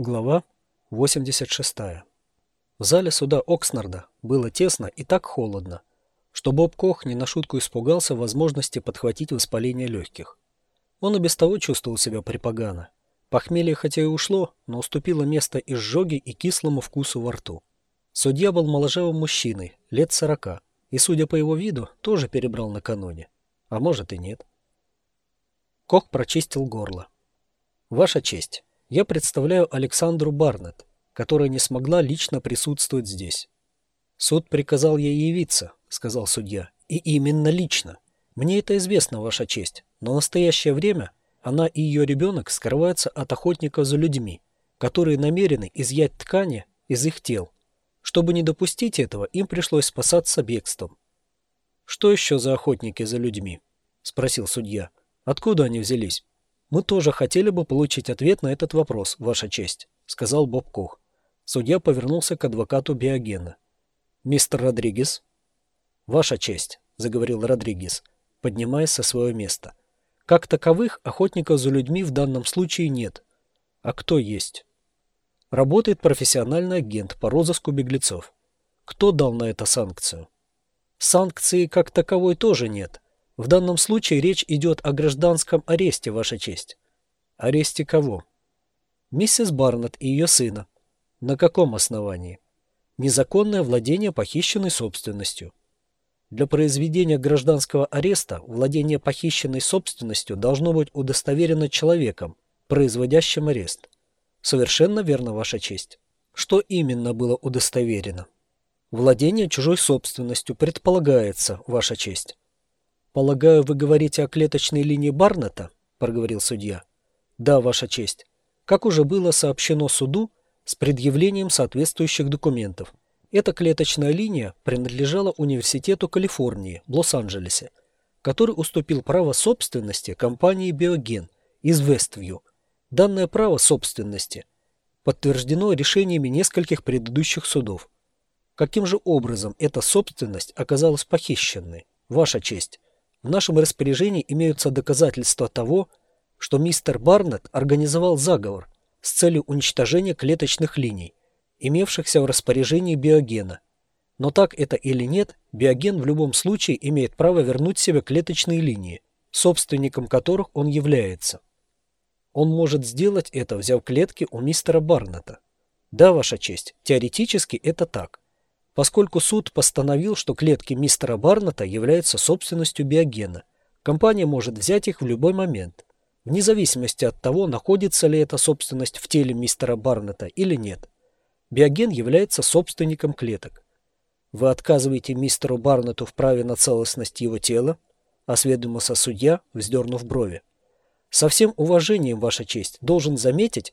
Глава 86. В зале суда Окснарда было тесно и так холодно, что Боб Кох не на шутку испугался возможности подхватить воспаление легких. Он и без того чувствовал себя припогано. Похмелье хотя и ушло, но уступило место изжоге и кислому вкусу во рту. Судья был моложавым мужчиной, лет сорока, и, судя по его виду, тоже перебрал накануне. А может и нет. Кох прочистил горло. «Ваша честь, я представляю Александру Барнетт, которая не смогла лично присутствовать здесь. Суд приказал ей явиться, сказал судья, и именно лично. Мне это известно, ваша честь, но в настоящее время она и ее ребенок скрываются от охотников за людьми, которые намерены изъять ткани из их тел. Чтобы не допустить этого, им пришлось спасаться бегством. «Что еще за охотники за людьми?» – спросил судья. «Откуда они взялись?» «Мы тоже хотели бы получить ответ на этот вопрос, Ваша честь», — сказал Боб Кох. Судья повернулся к адвокату Биогена. «Мистер Родригес?» «Ваша честь», — заговорил Родригес, поднимаясь со своего места. «Как таковых охотников за людьми в данном случае нет. А кто есть?» Работает профессиональный агент по розыску беглецов. Кто дал на это санкцию? Санкции как таковой тоже нет. В данном случае речь идет о гражданском аресте, Ваша честь. Аресте кого? Миссис Барнетт и ее сына. На каком основании? Незаконное владение похищенной собственностью. Для произведения гражданского ареста владение похищенной собственностью должно быть удостоверено человеком, производящим арест. Совершенно верно, Ваша честь. Что именно было удостоверено? Владение чужой собственностью предполагается, Ваша честь. «Полагаю, вы говорите о клеточной линии Барнета?» – проговорил судья. «Да, Ваша честь. Как уже было сообщено суду, с предъявлением соответствующих документов. Эта клеточная линия принадлежала Университету Калифорнии в Лос-Анджелесе, который уступил право собственности компании «Биоген» из Вествью. Данное право собственности подтверждено решениями нескольких предыдущих судов. Каким же образом эта собственность оказалась похищенной? Ваша честь. В нашем распоряжении имеются доказательства того, что мистер Барнетт организовал заговор с целью уничтожения клеточных линий, имевшихся в распоряжении биогена. Но так это или нет, биоген в любом случае имеет право вернуть себе клеточные линии, собственником которых он является. Он может сделать это, взяв клетки у мистера Барнетта. Да, Ваша честь, теоретически это так поскольку суд постановил, что клетки мистера Барната являются собственностью биогена. Компания может взять их в любой момент, вне зависимости от того, находится ли эта собственность в теле мистера Барната или нет. Биоген является собственником клеток. Вы отказываете мистеру Барнету в праве на целостность его тела? Осведомился судья, вздернув брови. Со всем уважением, Ваша честь, должен заметить,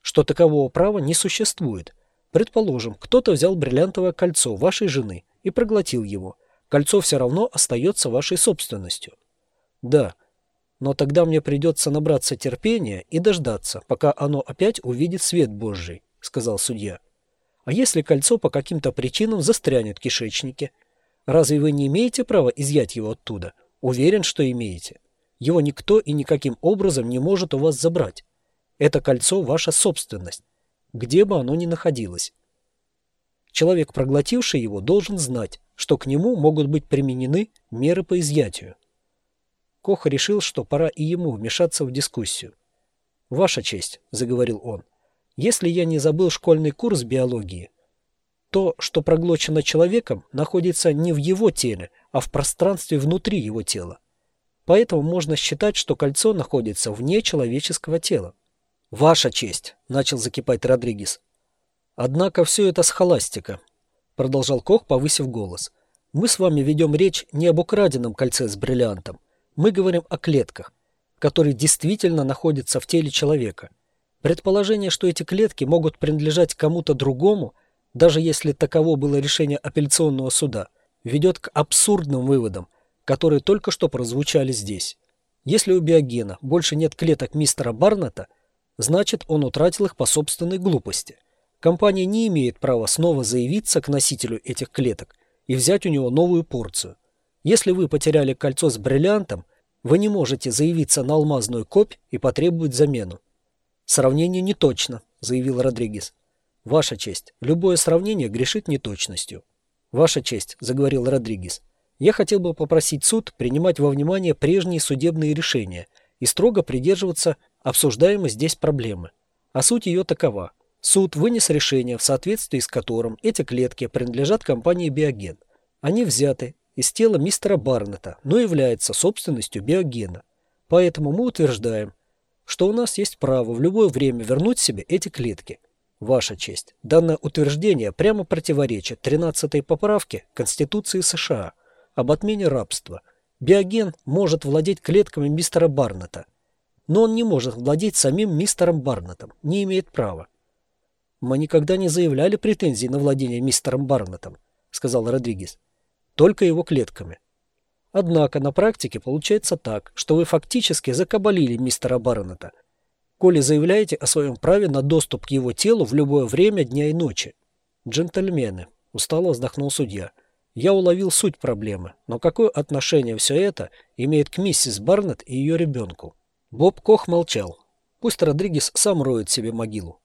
что такового права не существует – Предположим, кто-то взял бриллиантовое кольцо вашей жены и проглотил его. Кольцо все равно остается вашей собственностью. Да, но тогда мне придется набраться терпения и дождаться, пока оно опять увидит свет Божий, сказал судья. А если кольцо по каким-то причинам застрянет в кишечнике? Разве вы не имеете права изъять его оттуда? Уверен, что имеете. Его никто и никаким образом не может у вас забрать. Это кольцо ваша собственность где бы оно ни находилось. Человек, проглотивший его, должен знать, что к нему могут быть применены меры по изъятию. Кох решил, что пора и ему вмешаться в дискуссию. «Ваша честь», — заговорил он, — «если я не забыл школьный курс биологии, то, что проглочено человеком, находится не в его теле, а в пространстве внутри его тела. Поэтому можно считать, что кольцо находится вне человеческого тела. «Ваша честь», — начал закипать Родригес. «Однако все это схоластика», — продолжал Кох, повысив голос. «Мы с вами ведем речь не об украденном кольце с бриллиантом. Мы говорим о клетках, которые действительно находятся в теле человека. Предположение, что эти клетки могут принадлежать кому-то другому, даже если таково было решение апелляционного суда, ведет к абсурдным выводам, которые только что прозвучали здесь. Если у биогена больше нет клеток мистера Барнета, Значит, он утратил их по собственной глупости. Компания не имеет права снова заявиться к носителю этих клеток и взять у него новую порцию. Если вы потеряли кольцо с бриллиантом, вы не можете заявиться на алмазную копь и потребовать замену. Сравнение не точно, заявил Родригес. Ваша честь, любое сравнение грешит неточностью. Ваша честь, заговорил Родригес. Я хотел бы попросить суд принимать во внимание прежние судебные решения и строго придерживаться обсуждаемой здесь проблемы. А суть ее такова. Суд вынес решение, в соответствии с которым эти клетки принадлежат компании «Биоген». Они взяты из тела мистера Барнета, но являются собственностью биогена. Поэтому мы утверждаем, что у нас есть право в любое время вернуть себе эти клетки. Ваша честь, данное утверждение прямо противоречит 13-й поправке Конституции США об отмене рабства. Биоген может владеть клетками мистера Барнета, но он не может владеть самим мистером Барнетом, не имеет права. «Мы никогда не заявляли претензий на владение мистером Барнетом», — сказал Родригес только его клетками. Однако на практике получается так, что вы фактически закабалили мистера Барнета, коли заявляете о своем праве на доступ к его телу в любое время дня и ночи. Джентльмены, устало вздохнул судья, я уловил суть проблемы, но какое отношение все это имеет к миссис Барнетт и ее ребенку? Боб Кох молчал. Пусть Родригес сам роет себе могилу.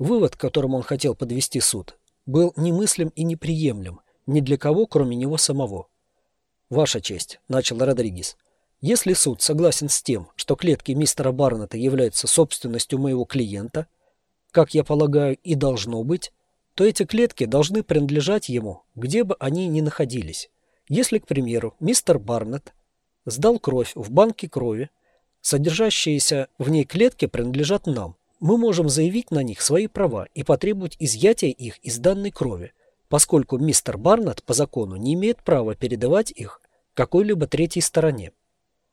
Вывод, к которому он хотел подвести суд, был немыслим и неприемлем, ни для кого, кроме него самого. «Ваша честь», — начал Родригес, — «если суд согласен с тем, что клетки мистера Барнета являются собственностью моего клиента, как я полагаю и должно быть, то эти клетки должны принадлежать ему, где бы они ни находились. Если, к примеру, мистер Барнетт сдал кровь в банке крови, содержащиеся в ней клетки принадлежат нам, мы можем заявить на них свои права и потребовать изъятия их из данной крови, поскольку мистер Барнетт по закону не имеет права передавать их какой-либо третьей стороне.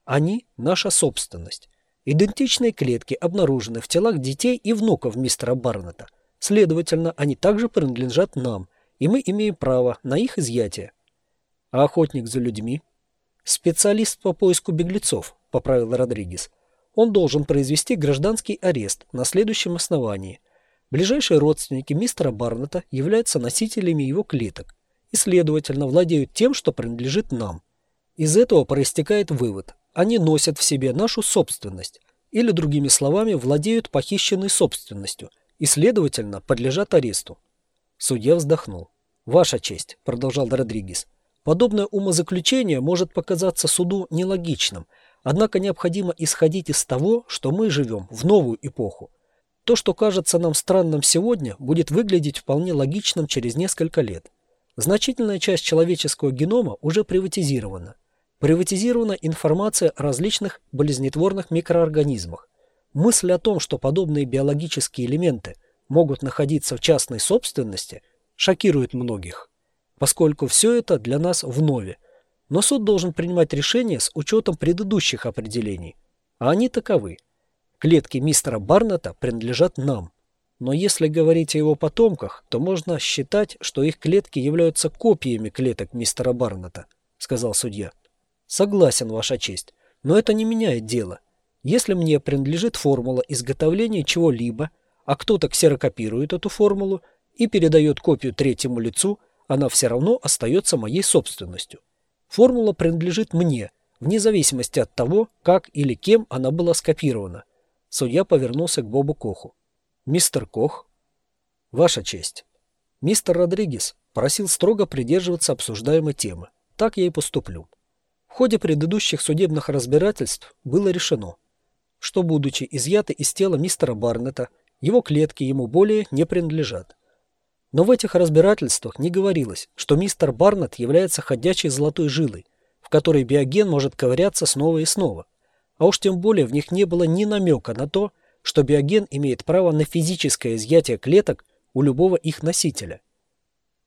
Они – наша собственность. Идентичные клетки обнаружены в телах детей и внуков мистера Барнетта. Следовательно, они также принадлежат нам, и мы имеем право на их изъятие. А охотник за людьми? Специалист по поиску беглецов, поправил Родригес. Он должен произвести гражданский арест на следующем основании – Ближайшие родственники мистера Барнета являются носителями его клеток и, следовательно, владеют тем, что принадлежит нам. Из этого проистекает вывод. Они носят в себе нашу собственность, или, другими словами, владеют похищенной собственностью и, следовательно, подлежат аресту. Судья вздохнул. «Ваша честь», — продолжал Родригес, — «подобное умозаключение может показаться суду нелогичным, однако необходимо исходить из того, что мы живем в новую эпоху, то, что кажется нам странным сегодня, будет выглядеть вполне логичным через несколько лет. Значительная часть человеческого генома уже приватизирована. Приватизирована информация о различных болезнетворных микроорганизмах. Мысль о том, что подобные биологические элементы могут находиться в частной собственности, шокирует многих, поскольку все это для нас вновь. Но суд должен принимать решения с учетом предыдущих определений, а они таковы – Клетки мистера Барнета принадлежат нам. Но если говорить о его потомках, то можно считать, что их клетки являются копиями клеток мистера Барнета, сказал судья. Согласен, Ваша честь, но это не меняет дело. Если мне принадлежит формула изготовления чего-либо, а кто-то ксерокопирует эту формулу и передает копию третьему лицу, она все равно остается моей собственностью. Формула принадлежит мне, вне зависимости от того, как или кем она была скопирована. Судья повернулся к Бобу Коху. «Мистер Кох?» «Ваша честь. Мистер Родригес просил строго придерживаться обсуждаемой темы. Так я и поступлю. В ходе предыдущих судебных разбирательств было решено, что, будучи изъяты из тела мистера Барнета, его клетки ему более не принадлежат. Но в этих разбирательствах не говорилось, что мистер Барнетт является ходячей золотой жилой, в которой биоген может ковыряться снова и снова, а уж тем более в них не было ни намека на то, что биоген имеет право на физическое изъятие клеток у любого их носителя.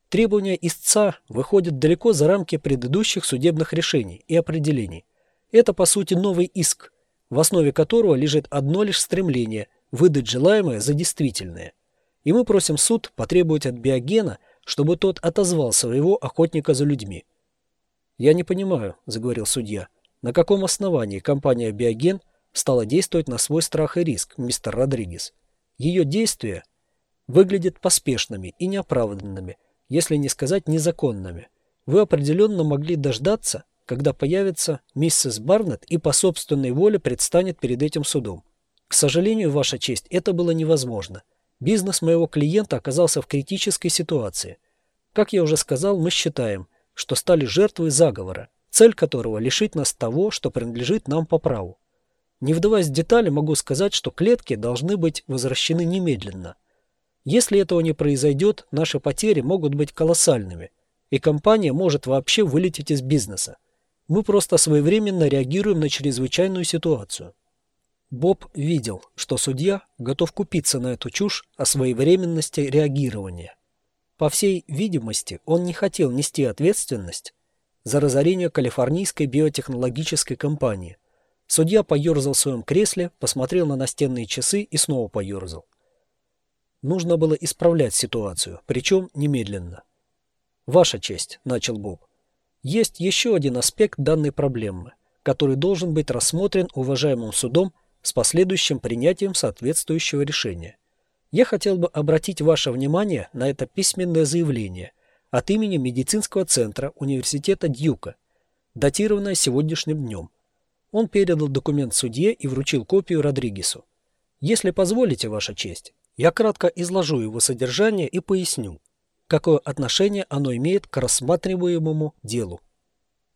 Требования истца выходят далеко за рамки предыдущих судебных решений и определений. Это, по сути, новый иск, в основе которого лежит одно лишь стремление выдать желаемое за действительное. И мы просим суд потребовать от биогена, чтобы тот отозвал своего охотника за людьми. «Я не понимаю», — заговорил судья, на каком основании компания «Биоген» стала действовать на свой страх и риск, мистер Родригес? Ее действия выглядят поспешными и неоправданными, если не сказать незаконными. Вы определенно могли дождаться, когда появится миссис Барнетт и по собственной воле предстанет перед этим судом. К сожалению, Ваша честь, это было невозможно. Бизнес моего клиента оказался в критической ситуации. Как я уже сказал, мы считаем, что стали жертвой заговора, цель которого лишить нас того, что принадлежит нам по праву. Не вдаваясь в детали, могу сказать, что клетки должны быть возвращены немедленно. Если этого не произойдет, наши потери могут быть колоссальными, и компания может вообще вылететь из бизнеса. Мы просто своевременно реагируем на чрезвычайную ситуацию. Боб видел, что судья готов купиться на эту чушь о своевременности реагирования. По всей видимости, он не хотел нести ответственность за разорение калифорнийской биотехнологической компании. Судья поерзал в своем кресле, посмотрел на настенные часы и снова поерзал. Нужно было исправлять ситуацию, причем немедленно. «Ваша честь», — начал Боб. «Есть еще один аспект данной проблемы, который должен быть рассмотрен уважаемым судом с последующим принятием соответствующего решения. Я хотел бы обратить ваше внимание на это письменное заявление от имени медицинского центра университета Дьюка, датированное сегодняшним днем. Он передал документ судье и вручил копию Родригесу. Если позволите, Ваша честь, я кратко изложу его содержание и поясню, какое отношение оно имеет к рассматриваемому делу.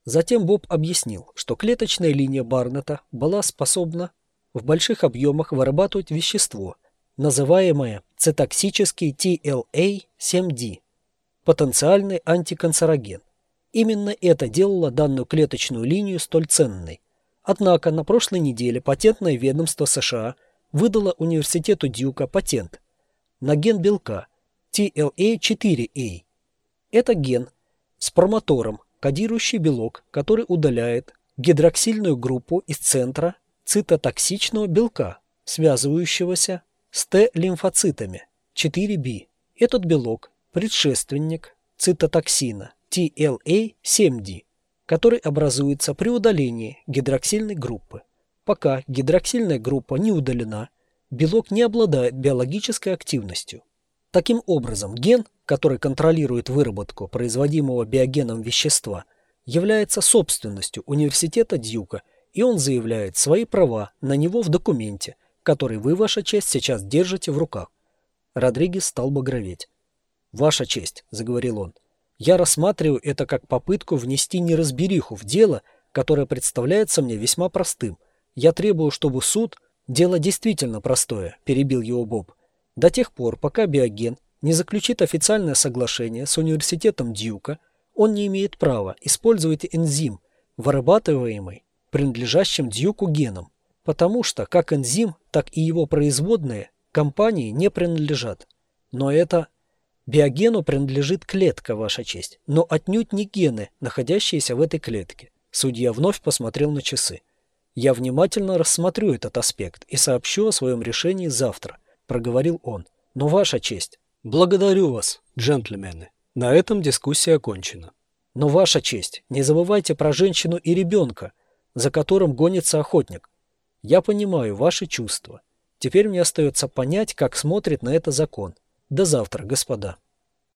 Затем Боб объяснил, что клеточная линия Барнета была способна в больших объемах вырабатывать вещество – называемое цитоксический TLA-7D, потенциальный антиканцероген. Именно это делало данную клеточную линию столь ценной. Однако на прошлой неделе патентное ведомство США выдало университету Дьюка патент на ген белка TLA4A. Это ген с промотором, кодирующий белок, который удаляет гидроксильную группу из центра цитотоксичного белка, связывающегося с Т-лимфоцитами 4B. Этот белок – предшественник цитотоксина TLA7D, который образуется при удалении гидроксильной группы. Пока гидроксильная группа не удалена, белок не обладает биологической активностью. Таким образом, ген, который контролирует выработку производимого биогеном вещества, является собственностью университета Дьюка, и он заявляет свои права на него в документе – который вы, ваша честь, сейчас держите в руках. Родригес стал багроветь. «Ваша честь», — заговорил он, — «я рассматриваю это как попытку внести неразбериху в дело, которое представляется мне весьма простым. Я требую, чтобы суд...» «Дело действительно простое», — перебил его Боб. «До тех пор, пока биоген не заключит официальное соглашение с университетом Дьюка, он не имеет права использовать энзим, вырабатываемый принадлежащим Дьюку геном потому что как энзим, так и его производные компании не принадлежат. Но это... Биогену принадлежит клетка, Ваша честь, но отнюдь не гены, находящиеся в этой клетке. Судья вновь посмотрел на часы. «Я внимательно рассмотрю этот аспект и сообщу о своем решении завтра», – проговорил он. «Но, Ваша честь...» «Благодарю вас, джентльмены. На этом дискуссия окончена». «Но, Ваша честь, не забывайте про женщину и ребенка, за которым гонится охотник. Я понимаю ваши чувства. Теперь мне остается понять, как смотрит на это закон. До завтра, господа.